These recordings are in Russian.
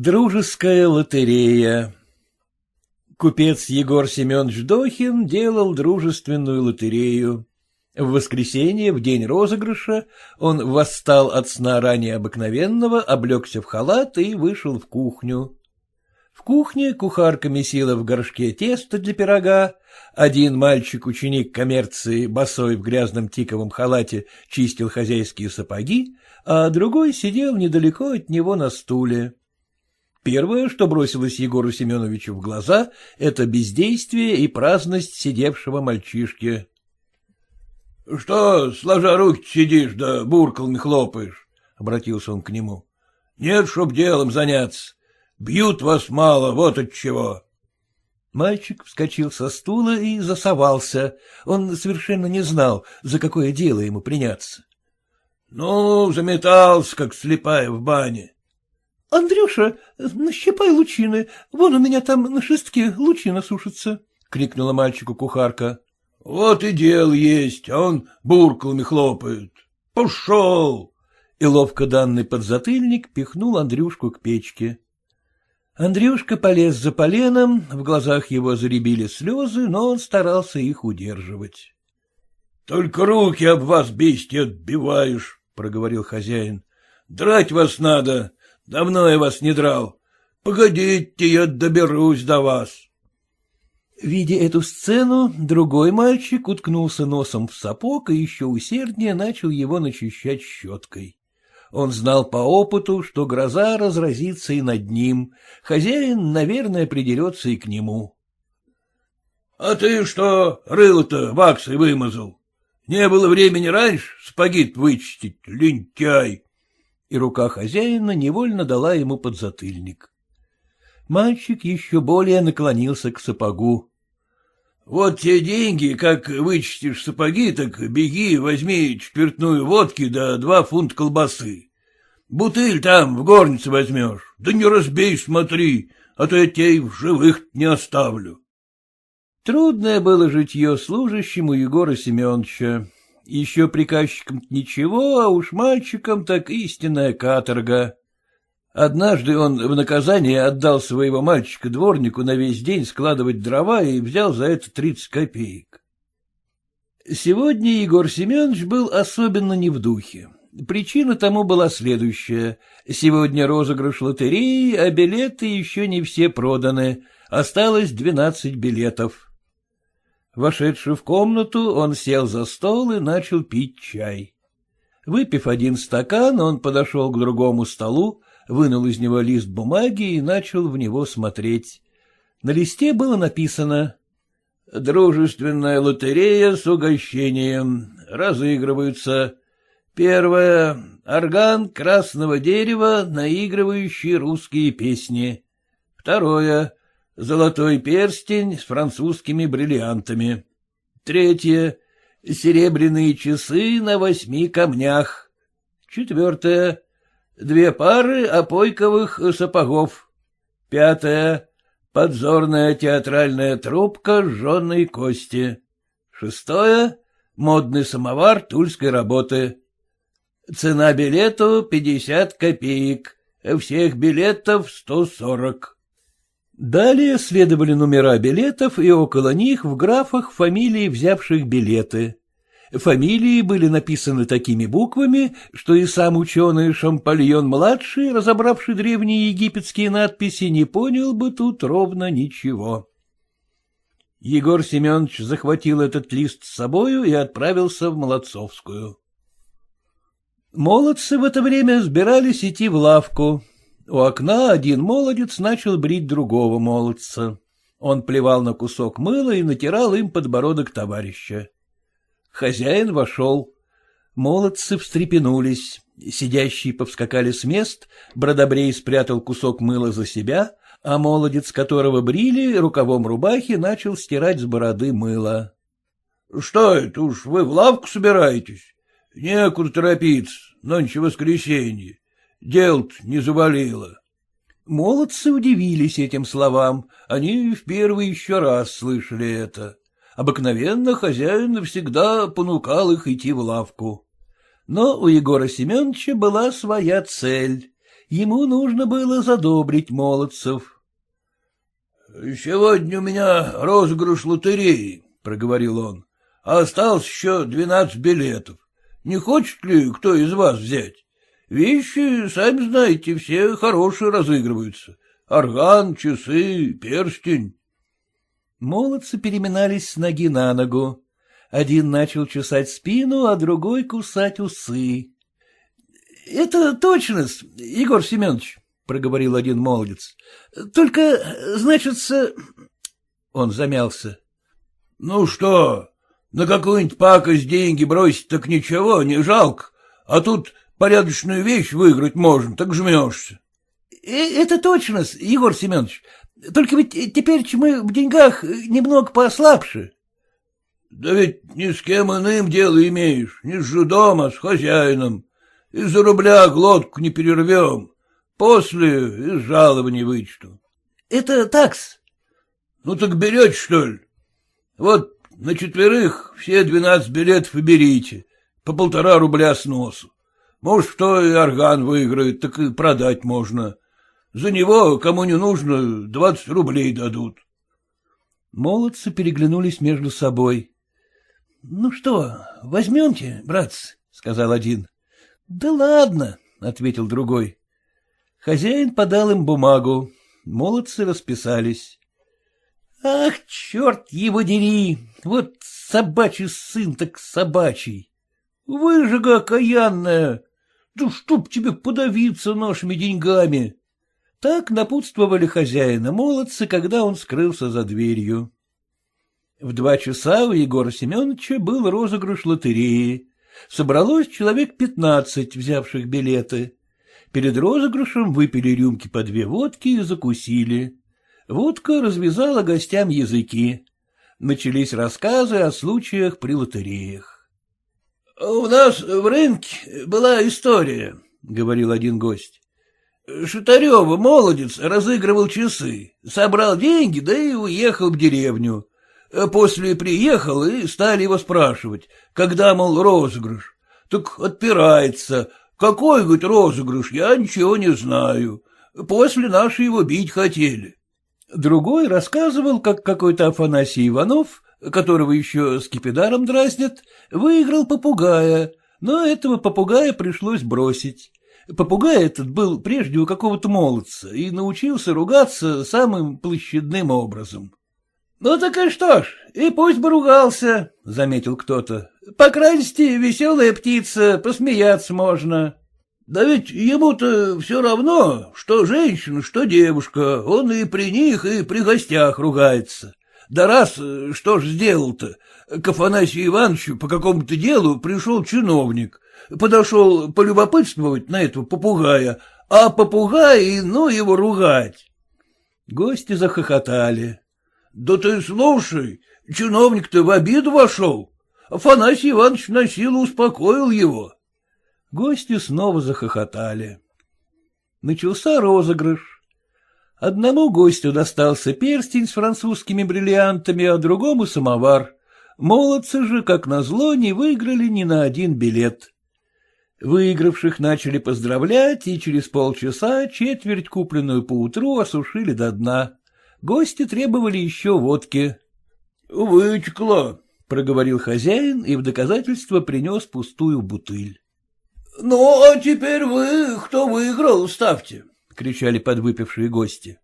Дружеская лотерея Купец Егор Семенович Дохин делал дружественную лотерею. В воскресенье, в день розыгрыша, он восстал от сна ранее обыкновенного, облегся в халат и вышел в кухню. В кухне кухарка месила в горшке тесто для пирога, один мальчик-ученик коммерции, босой в грязном тиковом халате, чистил хозяйские сапоги, а другой сидел недалеко от него на стуле. Первое, что бросилось Егору Семеновичу в глаза, это бездействие и праздность сидевшего мальчишки. — Что, сложа руки сидишь, да буркалами хлопаешь? — обратился он к нему. — Нет, чтоб делом заняться. Бьют вас мало, вот от чего. Мальчик вскочил со стула и засовался. Он совершенно не знал, за какое дело ему приняться. — Ну, заметался, как слепая в бане. — Андрюша, нащипай лучины, вон у меня там на шестке лучина сушится, — крикнула мальчику кухарка. — Вот и дел есть, а он буркалами хлопает. Пошел! И ловко данный подзатыльник пихнул Андрюшку к печке. Андрюшка полез за поленом, в глазах его заребили слезы, но он старался их удерживать. — Только руки об вас, бестия, отбиваешь, — проговорил хозяин. — Драть вас надо, давно я вас не драл. Погодите, я доберусь до вас. Видя эту сцену, другой мальчик уткнулся носом в сапог и еще усерднее начал его начищать щеткой. Он знал по опыту, что гроза разразится и над ним. Хозяин, наверное, придерется и к нему. — А ты что, рыло-то ваксой вымазал? Не было времени раньше спагит вычистить, лентяй. И рука хозяина невольно дала ему подзатыльник. Мальчик еще более наклонился к сапогу. — Вот те деньги, как вычистишь сапоги, так беги, возьми четвертную водки да два фунта колбасы. Бутыль там в горнице возьмешь, да не разбей, смотри, а то я тебя в живых не оставлю. Трудное было житье служащему Егора Семеновича. Еще приказчикам ничего, а уж мальчикам так истинная каторга. Однажды он в наказание отдал своего мальчика дворнику на весь день складывать дрова и взял за это тридцать копеек. Сегодня Егор Семенович был особенно не в духе. Причина тому была следующая. Сегодня розыгрыш лотереи, а билеты еще не все проданы. Осталось двенадцать билетов. Вошедший в комнату, он сел за стол и начал пить чай. Выпив один стакан, он подошел к другому столу, вынул из него лист бумаги и начал в него смотреть. На листе было написано «Дружественная лотерея с угощением. Разыгрываются. Первое — орган красного дерева, наигрывающий русские песни. Второе — золотой перстень с французскими бриллиантами. Третье — серебряные часы на восьми камнях. Четвертое две пары опойковых сапогов. Пятое — подзорная театральная трубка жженой кости. Шестое — модный самовар тульской работы. Цена билету — пятьдесят копеек, всех билетов — сто сорок. Далее следовали номера билетов, и около них в графах фамилии взявших билеты. Фамилии были написаны такими буквами, что и сам ученый Шампальон-младший, разобравший древние египетские надписи, не понял бы тут ровно ничего. Егор Семенович захватил этот лист с собою и отправился в Молодцовскую. Молодцы в это время сбирались идти в лавку. У окна один молодец начал брить другого молодца. Он плевал на кусок мыла и натирал им подбородок товарища. Хозяин вошел. Молодцы встрепенулись. Сидящие повскакали с мест, Бродобрей спрятал кусок мыла за себя, а молодец, которого брили, рукавом рубахи начал стирать с бороды мыло. — Что это уж, вы в лавку собираетесь? Некуда торопиться, нонче воскресенье. Дел не завалило. Молодцы удивились этим словам, они в первый еще раз слышали это. Обыкновенно хозяин всегда понукал их идти в лавку. Но у Егора Семеновича была своя цель, Ему нужно было задобрить молодцев. — Сегодня у меня розыгрыш лотереи, — проговорил он, — а осталось еще двенадцать билетов. Не хочет ли кто из вас взять? Вещи, сами знаете, все хорошие разыгрываются. Орган, часы, перстень. Молодцы переминались с ноги на ногу. Один начал чесать спину, а другой кусать усы. — Это точно, Егор Семенович, — проговорил один молодец. — Только, значится... Он замялся. — Ну что, на какую-нибудь пакость деньги бросить так ничего, не жалко, а тут порядочную вещь выиграть можно, так жмешься. Э, — Это точно, Егор Семенович. Только ведь теперь мы в деньгах немного послабше. — Да ведь ни с кем иным дело имеешь, не с жудом, а с хозяином. Из-за рубля глотку не перервем. После из жалований вычту. — Это такс. — Ну так берете, что ли? Вот на четверых все двенадцать билетов и берите, по полтора рубля с носу. Может, кто и орган выиграет, так и продать можно. За него, кому не нужно, двадцать рублей дадут. Молодцы переглянулись между собой. — Ну что, возьмемте, братцы, — сказал один. — Да ладно, — ответил другой. Хозяин подал им бумагу. Молодцы расписались. — Ах, черт его дери! Вот собачий сын так собачий! Выжига окаянная! Да чтоб тебе подавиться нашими деньгами! Так напутствовали хозяина молодцы, когда он скрылся за дверью. В два часа у Егора Семеновича был розыгрыш лотереи. Собралось человек пятнадцать, взявших билеты. Перед розыгрышем выпили рюмки по две водки и закусили. Водка развязала гостям языки. Начались рассказы о случаях при лотереях. — У нас в рынке была история, — говорил один гость. Шатарева, молодец, разыгрывал часы, собрал деньги, да и уехал в деревню. После приехал и стали его спрашивать, когда, мол, розыгрыш. Так отпирается. Какой, говорит, розыгрыш, я ничего не знаю. После наши его бить хотели. Другой рассказывал, как какой-то Афанасий Иванов которого еще скипидаром дразнят, выиграл попугая, но этого попугая пришлось бросить. Попугай этот был прежде у какого-то молодца и научился ругаться самым площадным образом. — Ну так и что ж, и пусть бы ругался, — заметил кто-то. — По крайности, веселая птица, посмеяться можно. — Да ведь ему-то все равно, что женщина, что девушка, он и при них, и при гостях ругается. Да раз, э, что ж сделал-то? К Афанасию Ивановичу по какому-то делу пришел чиновник, подошел полюбопытствовать на этого попугая, а попугай, ну, его ругать. Гости захохотали. — Да ты слушай, чиновник-то в обиду вошел. Афанасий Иванович на силу успокоил его. Гости снова захохотали. Начался розыгрыш. Одному гостю достался перстень с французскими бриллиантами, а другому — самовар. Молодцы же, как назло, не выиграли ни на один билет. Выигравших начали поздравлять, и через полчаса четверть, купленную поутру, осушили до дна. Гости требовали еще водки. — Вытекло, — проговорил хозяин и в доказательство принес пустую бутыль. — Ну, а теперь вы, кто выиграл, ставьте кричали подвыпившие гости.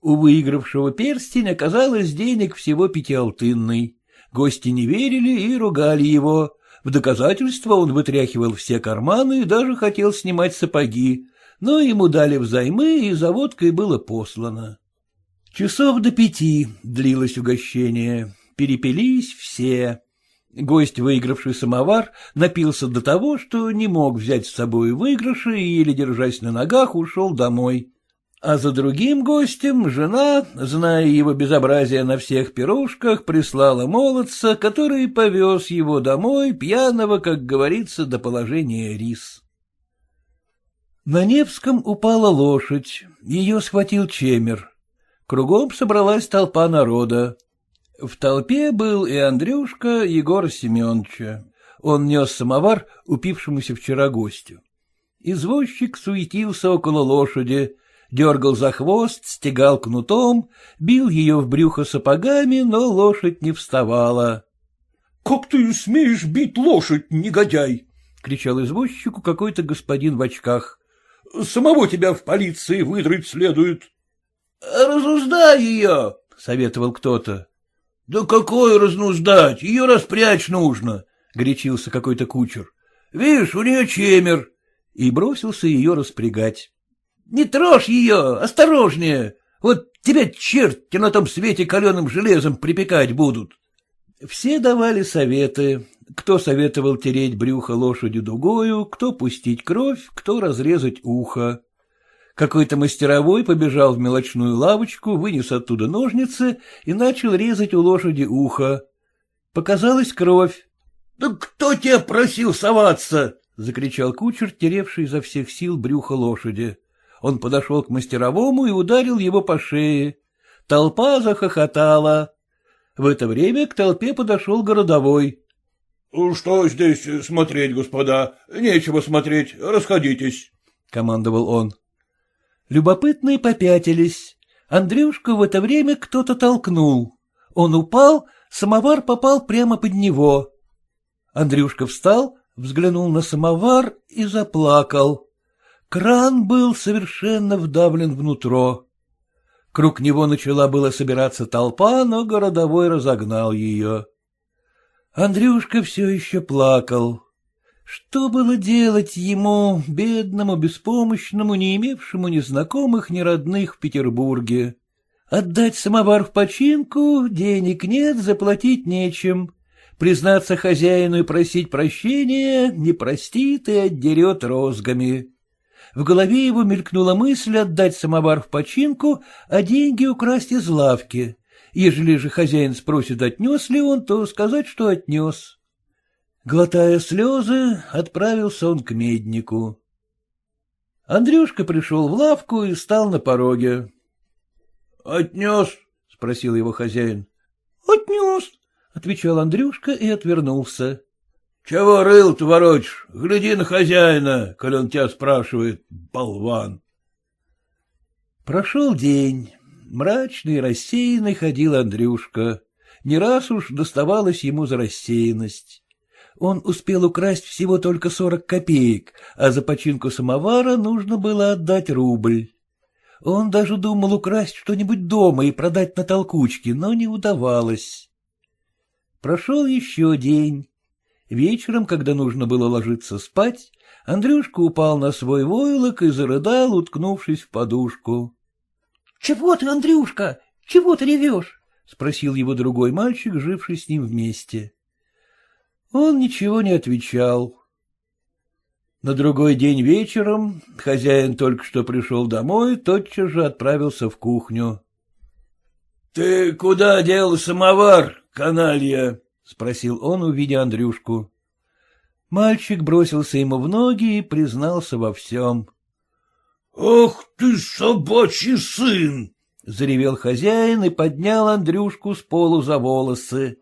У выигравшего перстень оказалось денег всего пятиалтынный. Гости не верили и ругали его. В доказательство он вытряхивал все карманы и даже хотел снимать сапоги, но ему дали взаймы, и за водкой было послано. Часов до пяти длилось угощение. Перепились все. Гость, выигравший самовар, напился до того, что не мог взять с собой выигрыши и, еле держась на ногах, ушел домой. А за другим гостем жена, зная его безобразие на всех пирожках, прислала молодца, который повез его домой, пьяного, как говорится, до положения рис. На Невском упала лошадь, ее схватил чемер. Кругом собралась толпа народа. В толпе был и Андрюшка Егора Семеновича. Он нес самовар упившемуся вчера гостю. Извозчик суетился около лошади, дергал за хвост, стегал кнутом, бил ее в брюхо сапогами, но лошадь не вставала. — Как ты смеешь бить лошадь, негодяй? — кричал извозчику какой-то господин в очках. — Самого тебя в полиции выдрать следует. — Разуздай ее, — советовал кто-то. — Да какое разнуздать, ее распрячь нужно, — горячился какой-то кучер. — Видишь, у нее чемер. И бросился ее распрягать. — Не трожь ее, осторожнее. Вот тебя черти на том свете каленым железом припекать будут. Все давали советы. Кто советовал тереть брюхо лошади дугою, кто пустить кровь, кто разрезать ухо. Какой-то мастеровой побежал в мелочную лавочку, вынес оттуда ножницы и начал резать у лошади ухо. Показалась кровь. — Да кто тебя просил соваться? — закричал кучер, теревший изо всех сил брюхо лошади. Он подошел к мастеровому и ударил его по шее. Толпа захохотала. В это время к толпе подошел городовой. — Что здесь смотреть, господа? Нечего смотреть, расходитесь, — командовал он. Любопытные попятились. Андрюшка в это время кто-то толкнул. Он упал, самовар попал прямо под него. Андрюшка встал, взглянул на самовар и заплакал. Кран был совершенно вдавлен внутрь. Круг него начала было собираться толпа, но городовой разогнал ее. Андрюшка все еще плакал. Что было делать ему, бедному, беспомощному, не имевшему ни знакомых, ни родных в Петербурге? Отдать самовар в починку, денег нет, заплатить нечем. Признаться хозяину и просить прощения, не простит и отдерет розгами. В голове его мелькнула мысль отдать самовар в починку, а деньги украсть из лавки. Ежели же хозяин спросит, отнес ли он, то сказать, что отнес. Глотая слезы, отправился он к меднику. Андрюшка пришел в лавку и стал на пороге. — Отнес? — спросил его хозяин. — Отнес, — отвечал Андрюшка и отвернулся. — Чего рыл-то ворочишь? Гляди на хозяина, коль он тебя спрашивает, болван. Прошел день. Мрачный и рассеянный ходил Андрюшка. Не раз уж доставалось ему за рассеянность. Он успел украсть всего только сорок копеек, а за починку самовара нужно было отдать рубль. Он даже думал украсть что-нибудь дома и продать на толкучке, но не удавалось. Прошел еще день. Вечером, когда нужно было ложиться спать, Андрюшка упал на свой войлок и зарыдал, уткнувшись в подушку. — Чего ты, Андрюшка? Чего ты ревешь? — спросил его другой мальчик, живший с ним вместе. Он ничего не отвечал. На другой день вечером хозяин только что пришел домой, тотчас же отправился в кухню. — Ты куда дел самовар, каналья? — спросил он, увидя Андрюшку. Мальчик бросился ему в ноги и признался во всем. — Ах ты, собачий сын! — заревел хозяин и поднял Андрюшку с полу за волосы.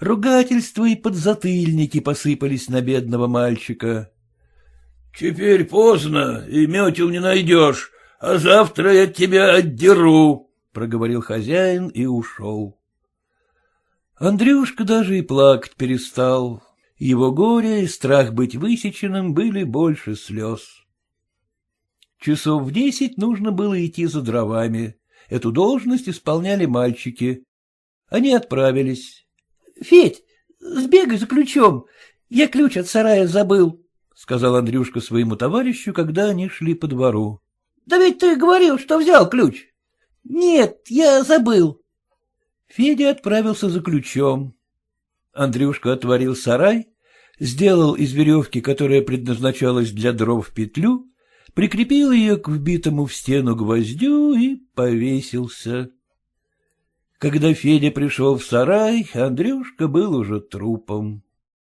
Ругательства и подзатыльники посыпались на бедного мальчика. — Теперь поздно, и метел не найдешь, а завтра я тебя отдеру, — проговорил хозяин и ушел. Андрюшка даже и плакать перестал. Его горе и страх быть высеченным были больше слез. Часов в десять нужно было идти за дровами. Эту должность исполняли мальчики. Они отправились. — Федь, сбегай за ключом. Я ключ от сарая забыл, — сказал Андрюшка своему товарищу, когда они шли по двору. — Да ведь ты говорил, что взял ключ. — Нет, я забыл. Федя отправился за ключом. Андрюшка отворил сарай, сделал из веревки, которая предназначалась для дров, петлю, прикрепил ее к вбитому в стену гвоздю и повесился. Когда Федя пришел в сарай, Андрюшка был уже трупом.